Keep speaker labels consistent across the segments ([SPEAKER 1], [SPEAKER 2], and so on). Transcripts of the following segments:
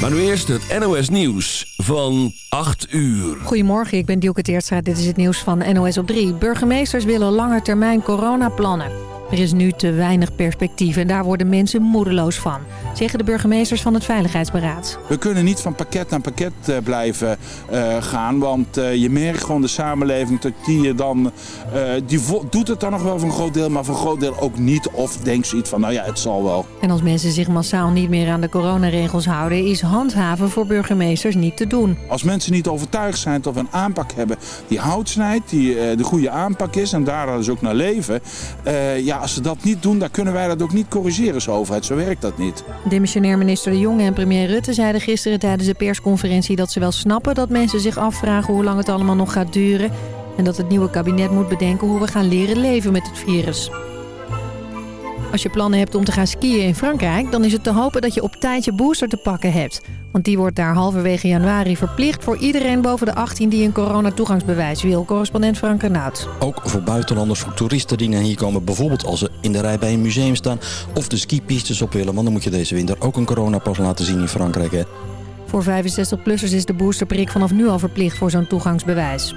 [SPEAKER 1] Maar nu eerst het NOS Nieuws van 8 uur.
[SPEAKER 2] Goedemorgen, ik ben Dielke Teertstra. Dit is het nieuws van NOS op 3. Burgemeesters willen langer termijn coronaplannen. Er is nu te weinig perspectief en daar worden mensen moedeloos van, zeggen de burgemeesters van het Veiligheidsberaad.
[SPEAKER 3] We kunnen niet van pakket naar pakket uh, blijven uh, gaan, want uh, je merkt gewoon de samenleving dat die dan, die doet het dan nog wel voor een groot deel, maar voor een groot deel ook niet. Of denkt zoiets van, nou ja, het zal wel.
[SPEAKER 2] En als mensen zich massaal niet meer aan de coronaregels houden, is handhaven voor burgemeesters niet te doen.
[SPEAKER 3] Als mensen niet overtuigd zijn dat we een aanpak hebben die hout snijdt, die de goede aanpak is en daar dus ook naar leven, ja, als ze dat niet doen, dan kunnen wij dat ook niet corrigeren als overheid. Zo werkt dat niet.
[SPEAKER 2] Demissionair minister De Jonge en premier Rutte zeiden gisteren tijdens de persconferentie dat ze wel snappen dat mensen zich afvragen hoe lang het allemaal nog gaat duren. En dat het nieuwe kabinet moet bedenken hoe we gaan leren leven met het virus. Als je plannen hebt om te gaan skiën in Frankrijk... dan is het te hopen dat je op tijd je booster te pakken hebt. Want die wordt daar halverwege januari verplicht... voor iedereen boven de 18 die een coronatoegangsbewijs wil. Correspondent Frank Renaud.
[SPEAKER 4] Ook voor buitenlanders, voor toeristen die naar hier komen... bijvoorbeeld als ze in de rij bij een museum staan... of de skipistes op willen. Want dan moet je deze winter ook een coronapas laten zien in Frankrijk. Hè?
[SPEAKER 2] Voor 65-plussers is de boosterprik vanaf nu al verplicht voor zo'n toegangsbewijs.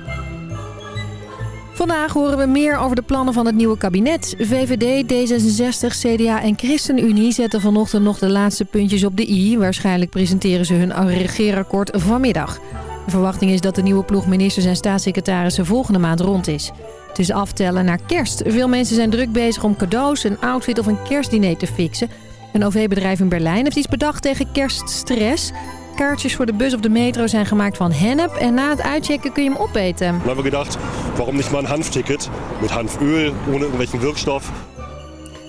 [SPEAKER 2] Vandaag horen we meer over de plannen van het nieuwe kabinet. VVD, D66, CDA en ChristenUnie zetten vanochtend nog de laatste puntjes op de i. Waarschijnlijk presenteren ze hun regeerakkoord vanmiddag. De verwachting is dat de nieuwe ploeg ministers en staatssecretarissen volgende maand rond is. Het is aftellen naar kerst. Veel mensen zijn druk bezig om cadeaus, een outfit of een kerstdiner te fixen. Een OV-bedrijf in Berlijn heeft iets bedacht tegen kerststress. Kaartjes voor de bus of de metro zijn gemaakt van hennep. En na het uitchecken kun je hem opeten.
[SPEAKER 5] We hebben gedacht, waarom niet maar een hanfticket? Met hanföl, ohne irgendwelchen werkstof.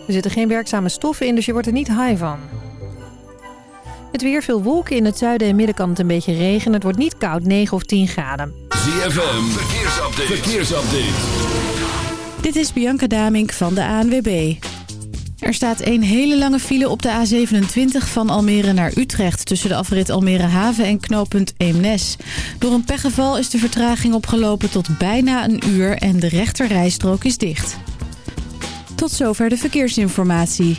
[SPEAKER 2] Er zitten geen werkzame stoffen in, dus je wordt er niet high van. Het weer veel wolken. In het zuiden en midden kan het een beetje regenen. Het wordt niet koud, 9 of 10 graden.
[SPEAKER 1] ZFM, verkeersupdate. verkeersupdate.
[SPEAKER 6] Dit is Bianca Damink van de ANWB. Er staat een hele lange file op de A27 van Almere naar Utrecht... tussen de afrit Almere Haven en knooppunt Eemnes. Door een pechgeval is de vertraging opgelopen tot bijna een uur... en de rechterrijstrook is dicht. Tot zover de verkeersinformatie.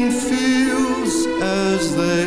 [SPEAKER 7] feels as they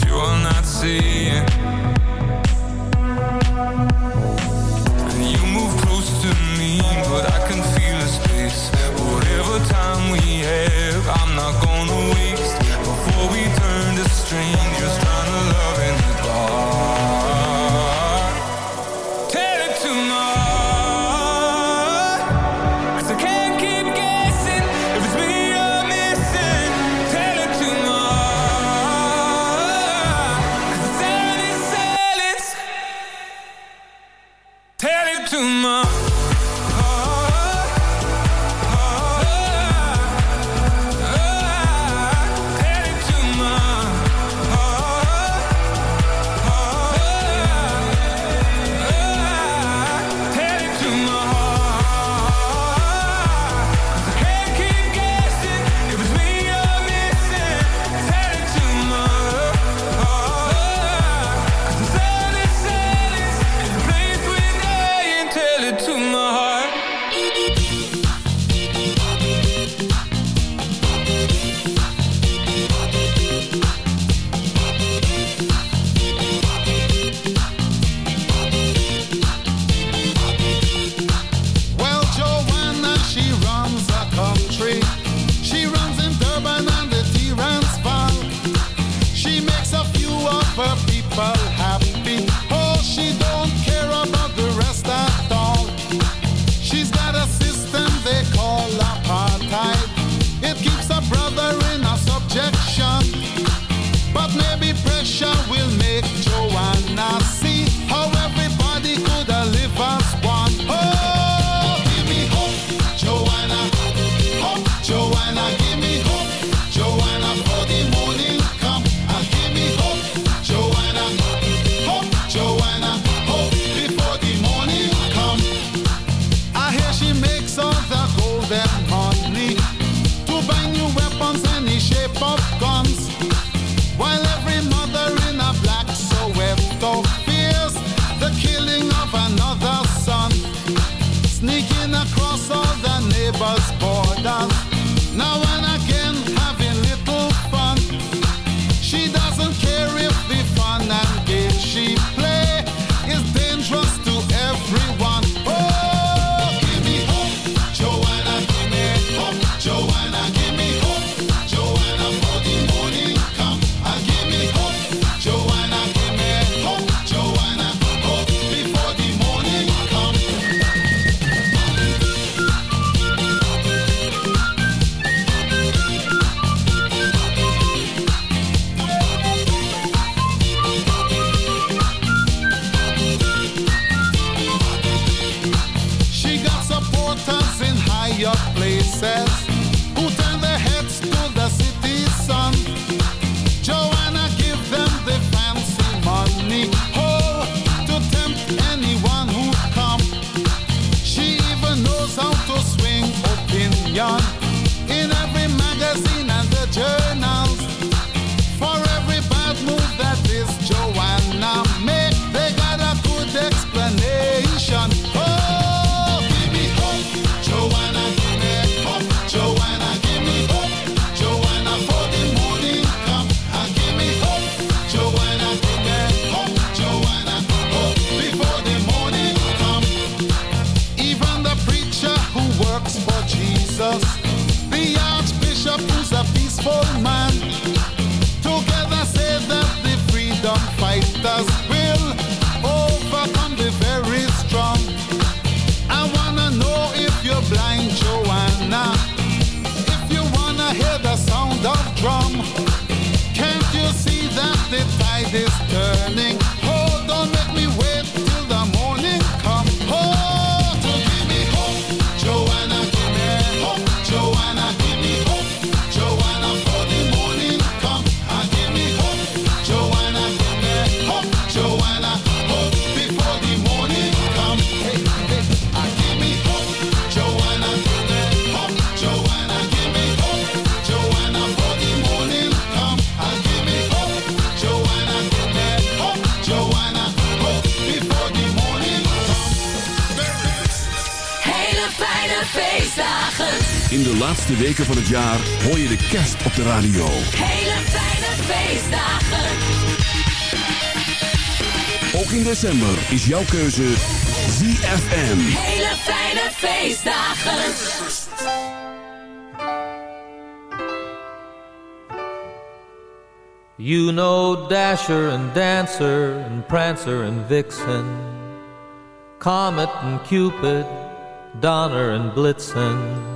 [SPEAKER 7] that
[SPEAKER 8] you're not seeing.
[SPEAKER 1] Weken van het jaar hoor je de kerst op de radio.
[SPEAKER 9] Hele fijne feestdagen.
[SPEAKER 1] Ook in december is jouw keuze ZFM.
[SPEAKER 9] Hele fijne feestdagen.
[SPEAKER 10] You know Dasher and Dancer and Prancer and Vixen, Comet and Cupid, Donner and Blitzen.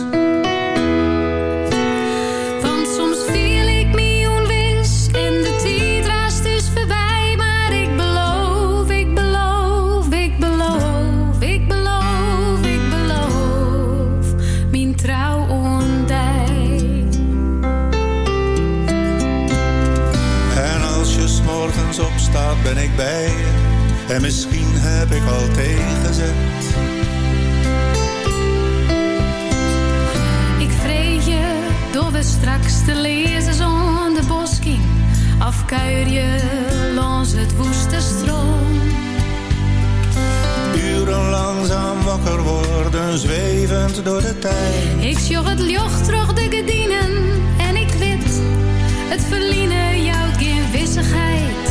[SPEAKER 7] Ben ik bij je. En misschien heb ik al tegenzet.
[SPEAKER 11] Ik vrees je door we straks te lezen zon de bosking. Afkuier je langs het woeste stroom.
[SPEAKER 7] Uren langzaam wakker worden, zwevend door de tijd.
[SPEAKER 11] Ik sjoch het joch terug de gedienen en ik weet, het verliezen jouw geen wissigheid.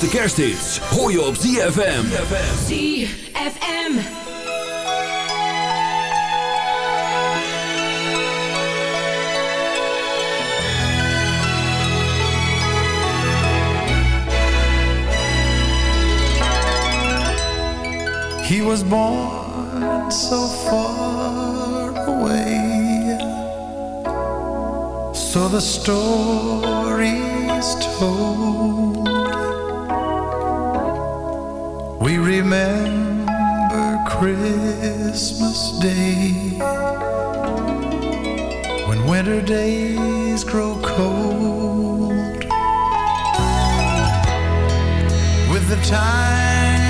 [SPEAKER 1] grootste kersthits hoor je op ZFM.
[SPEAKER 9] ZFM.
[SPEAKER 7] He was born so far away So the story's told we remember Christmas Day. When winter days grow cold. With the time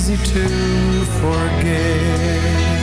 [SPEAKER 7] easy to forget.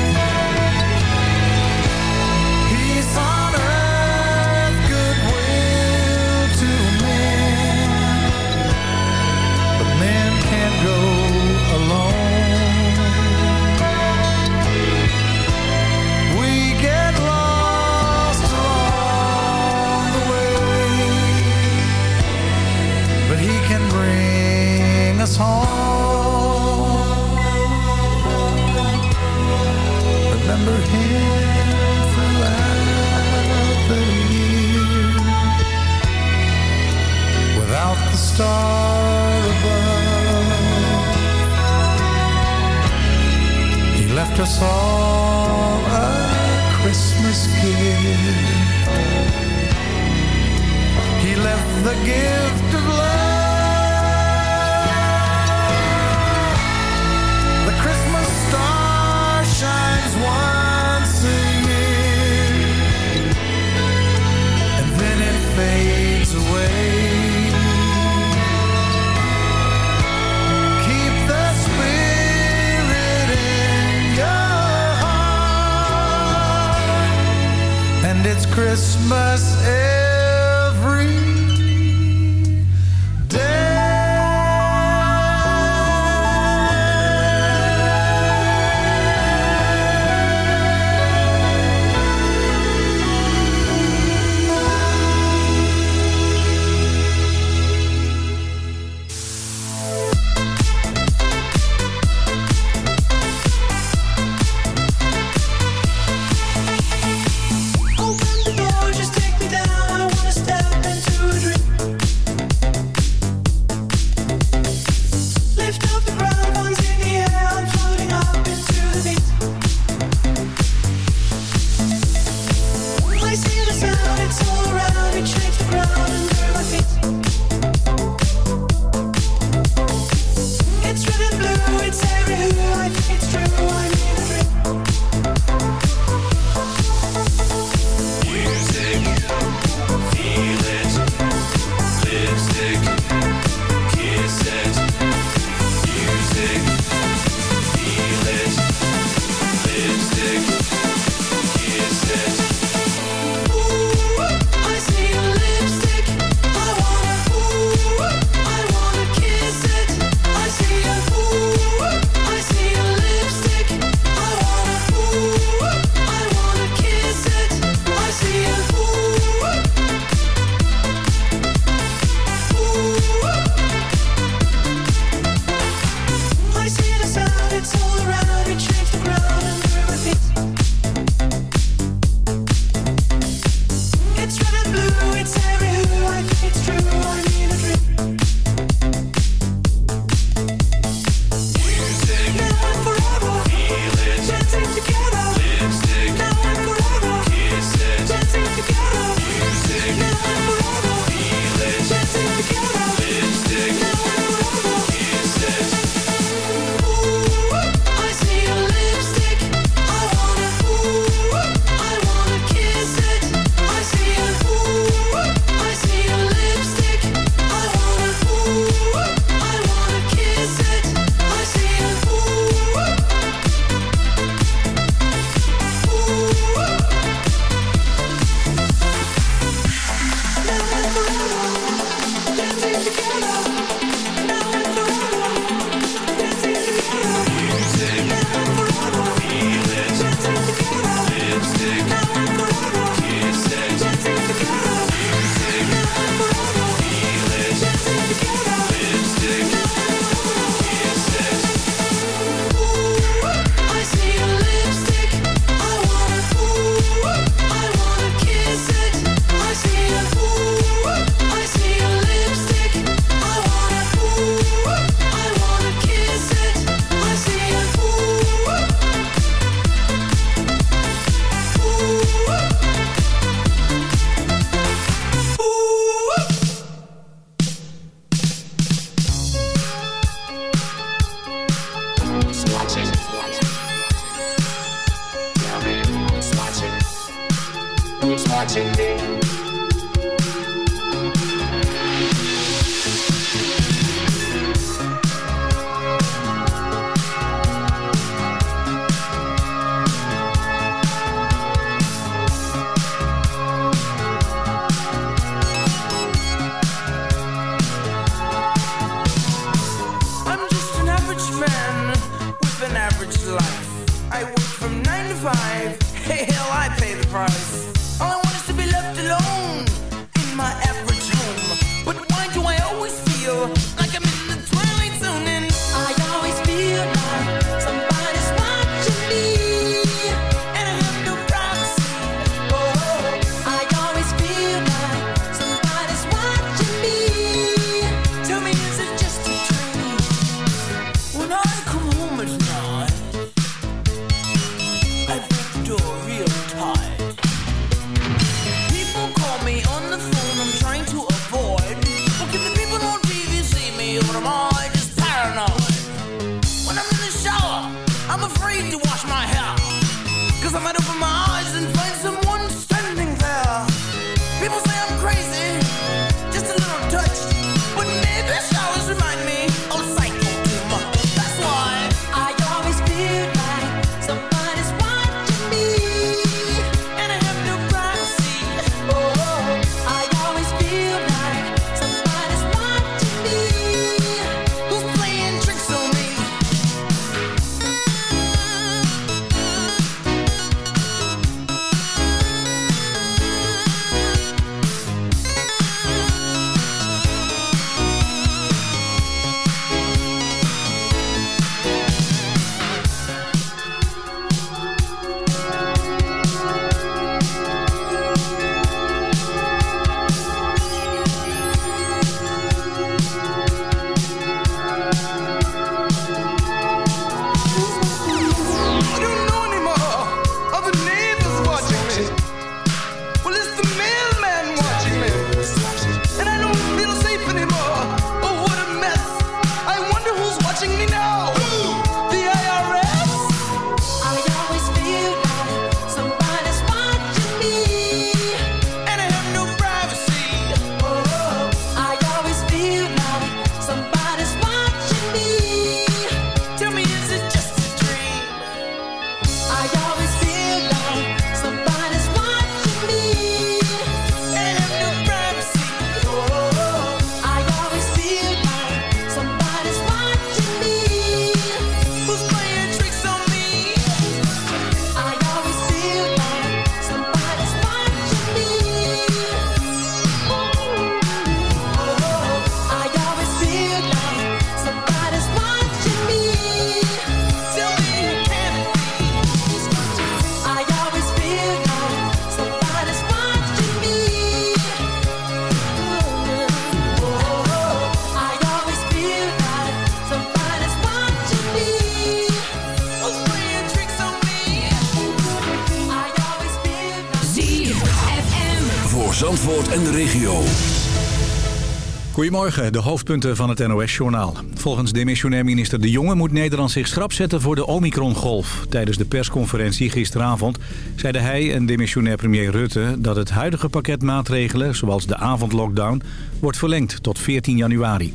[SPEAKER 12] Goedemorgen, de hoofdpunten van het NOS-journaal. Volgens demissionair minister De Jonge moet Nederland zich schrap zetten voor de Omicron-golf. Tijdens de persconferentie gisteravond zeiden hij en demissionair premier Rutte... dat het huidige pakket maatregelen, zoals de avondlockdown, wordt verlengd tot 14 januari.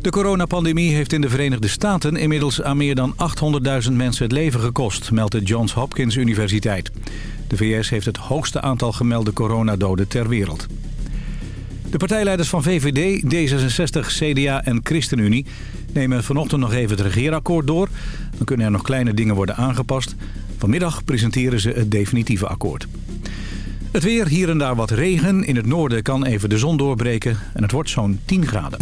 [SPEAKER 12] De coronapandemie heeft in de Verenigde Staten inmiddels aan meer dan 800.000 mensen het leven gekost, meldt de Johns Hopkins Universiteit. De VS heeft het hoogste aantal gemelde coronadoden ter wereld. De partijleiders van VVD, D66, CDA en ChristenUnie nemen vanochtend nog even het regeerakkoord door. Dan kunnen er nog kleine dingen worden aangepast. Vanmiddag presenteren ze het definitieve akkoord. Het weer, hier en daar wat regen. In het noorden kan even de zon doorbreken en het wordt zo'n 10 graden.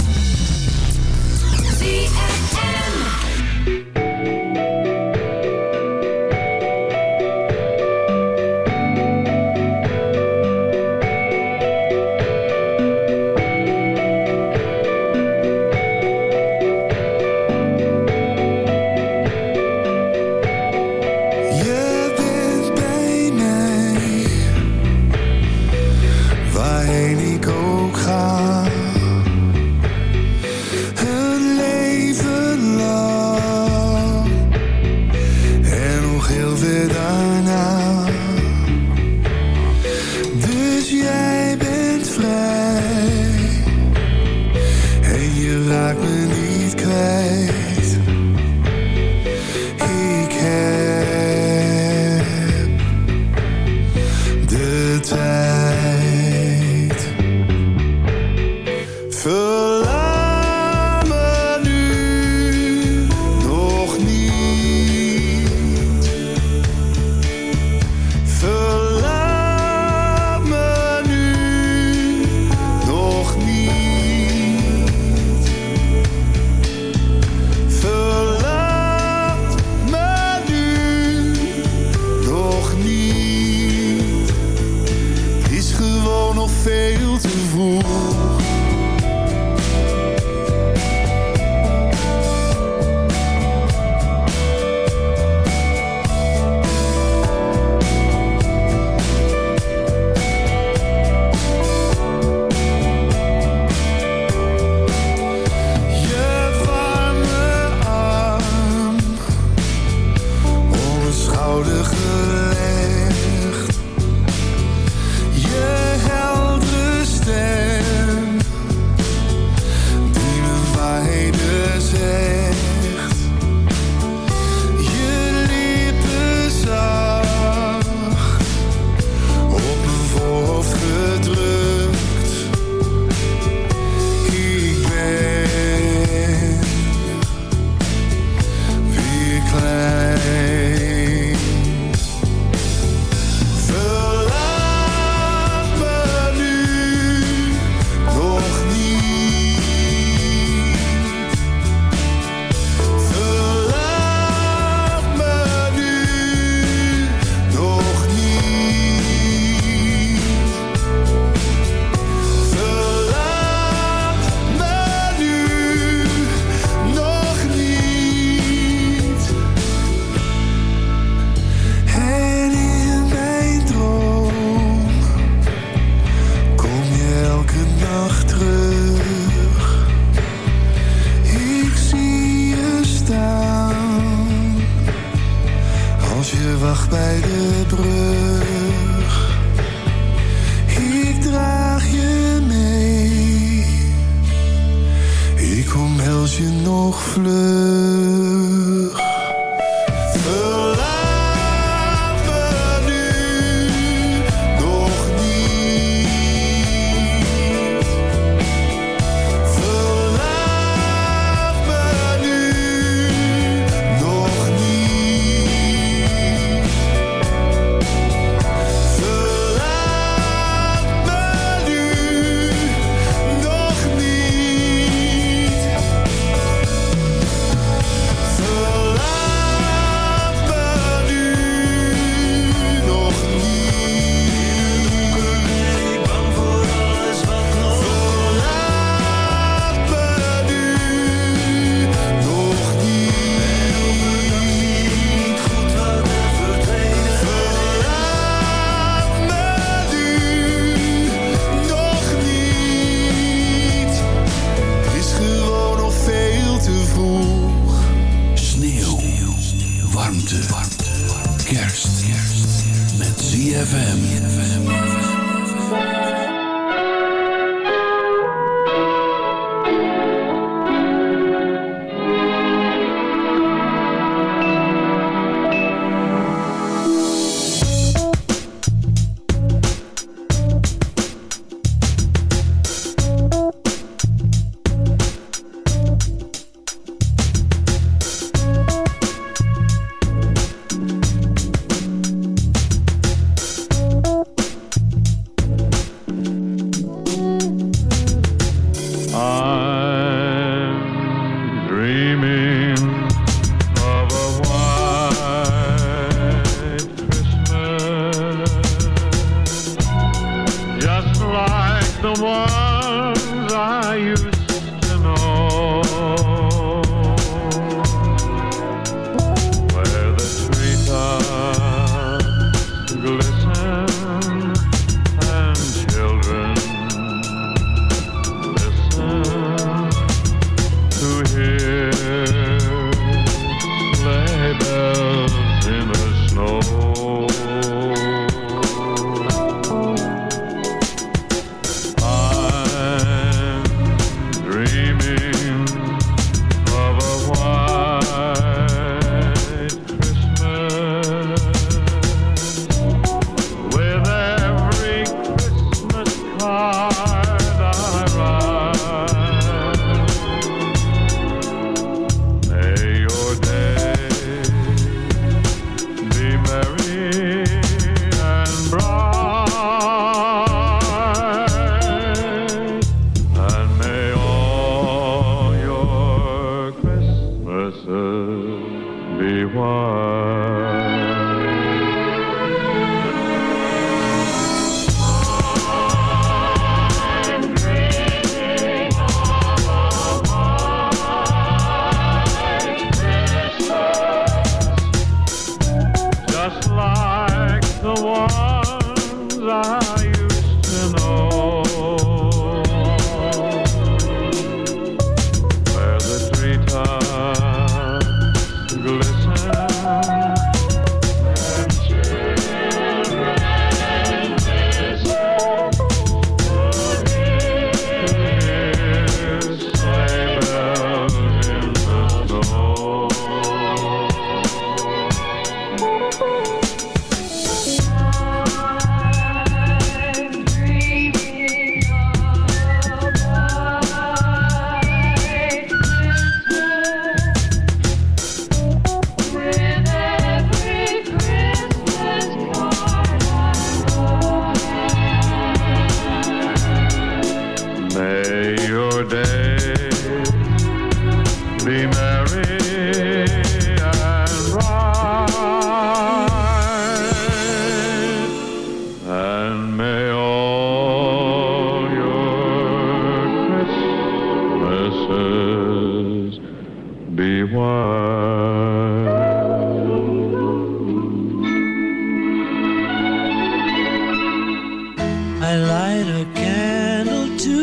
[SPEAKER 13] I
[SPEAKER 14] light a candle to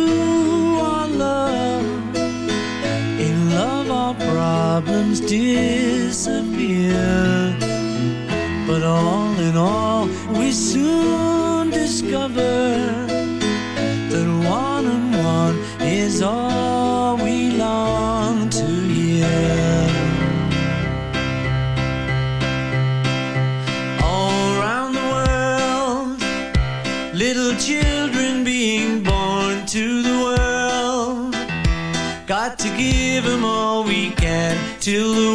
[SPEAKER 14] our love. In love, our problems disappear. But all in all, we soon discover that one and one is all. till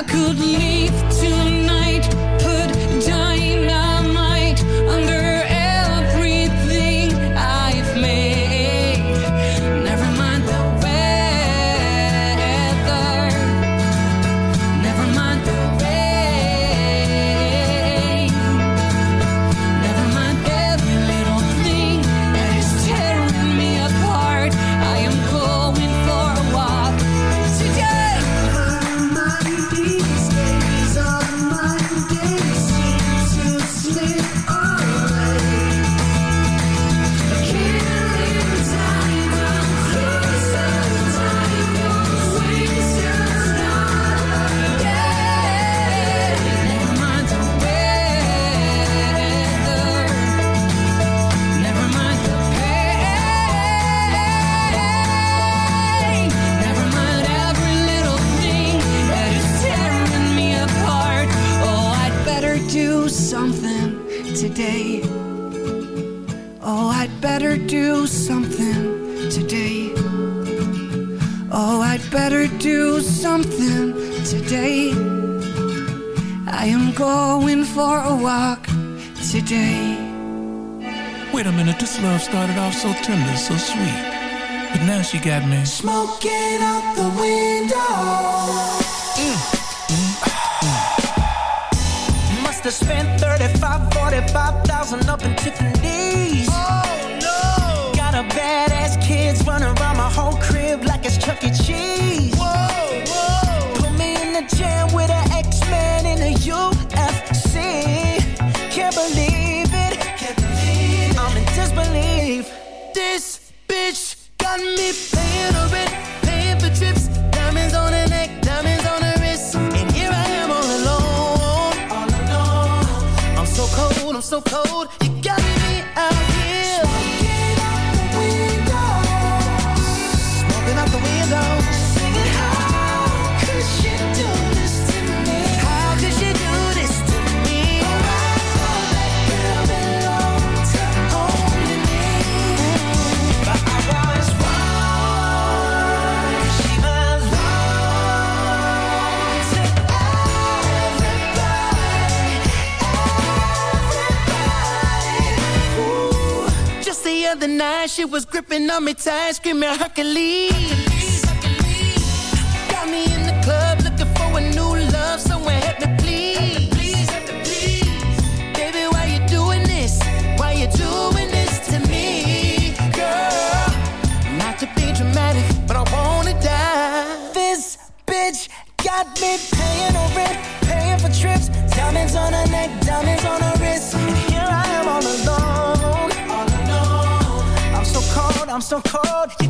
[SPEAKER 15] I could leave. something today. Oh, I'd better do something today. Oh, I'd better do something today. I am going for a walk today.
[SPEAKER 16] Wait a minute, this love started off so tender, so sweet. But now she got me
[SPEAKER 14] smoking out the window.
[SPEAKER 17] Mm. spent 35, 45,000 up in Tiffany. cold. nine, she was gripping on me tight, screaming Hercules. Got me in the club looking for a new love, somewhere. help me please. Baby, why you doing this? Why you doing this to me, girl? Not to be dramatic, but I wanna die. This bitch got me. I'm so cold. You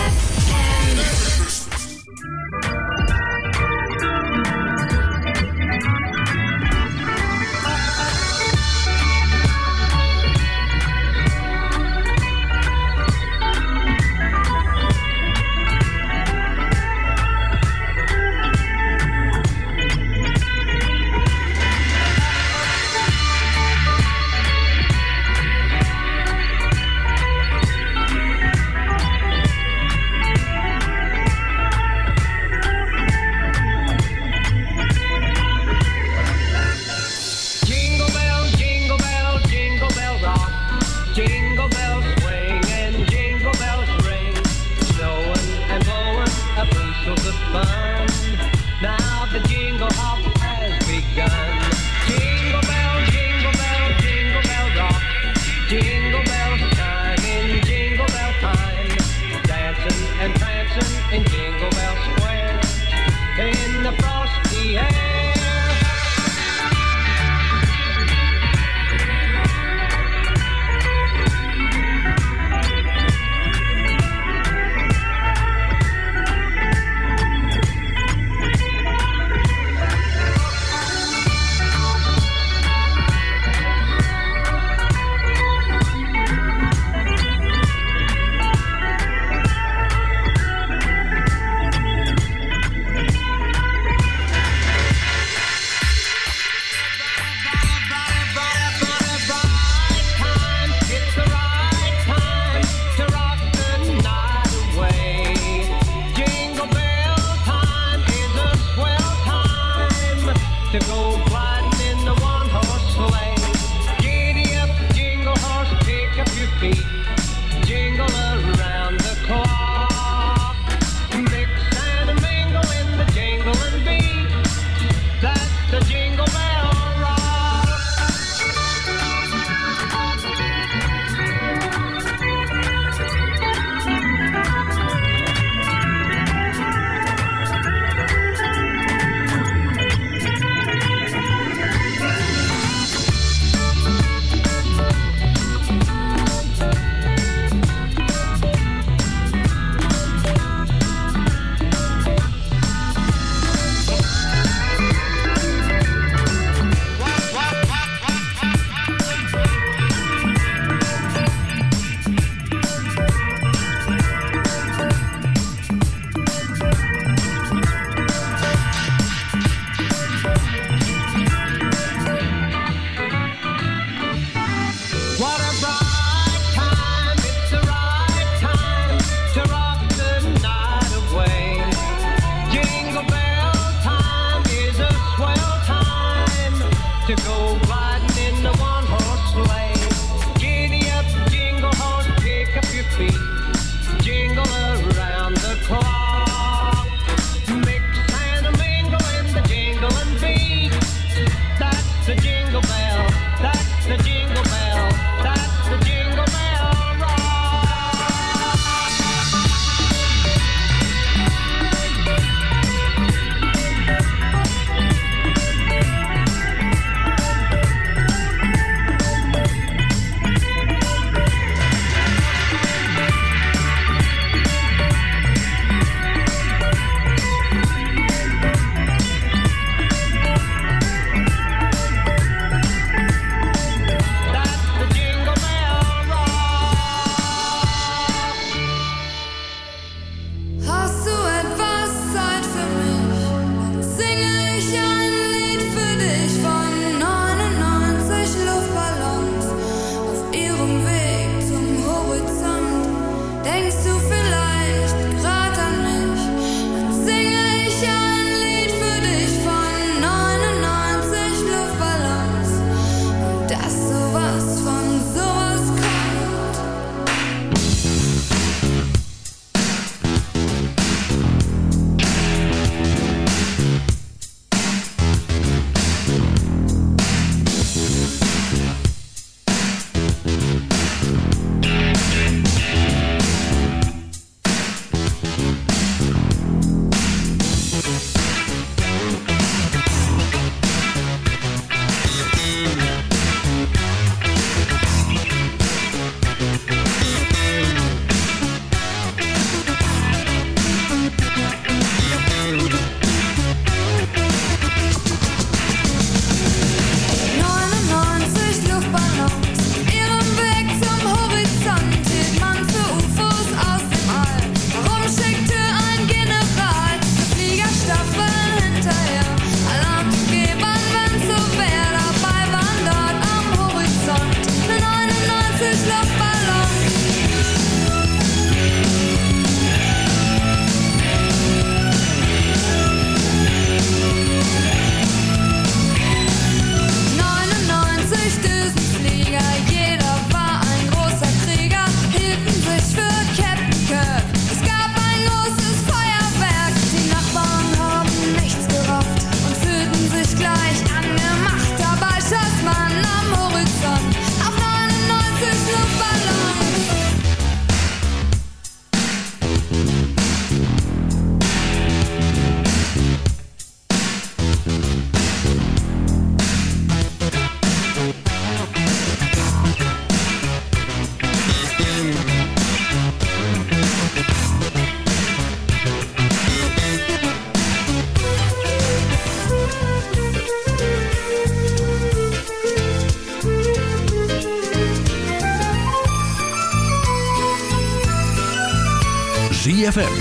[SPEAKER 18] and jingle bells.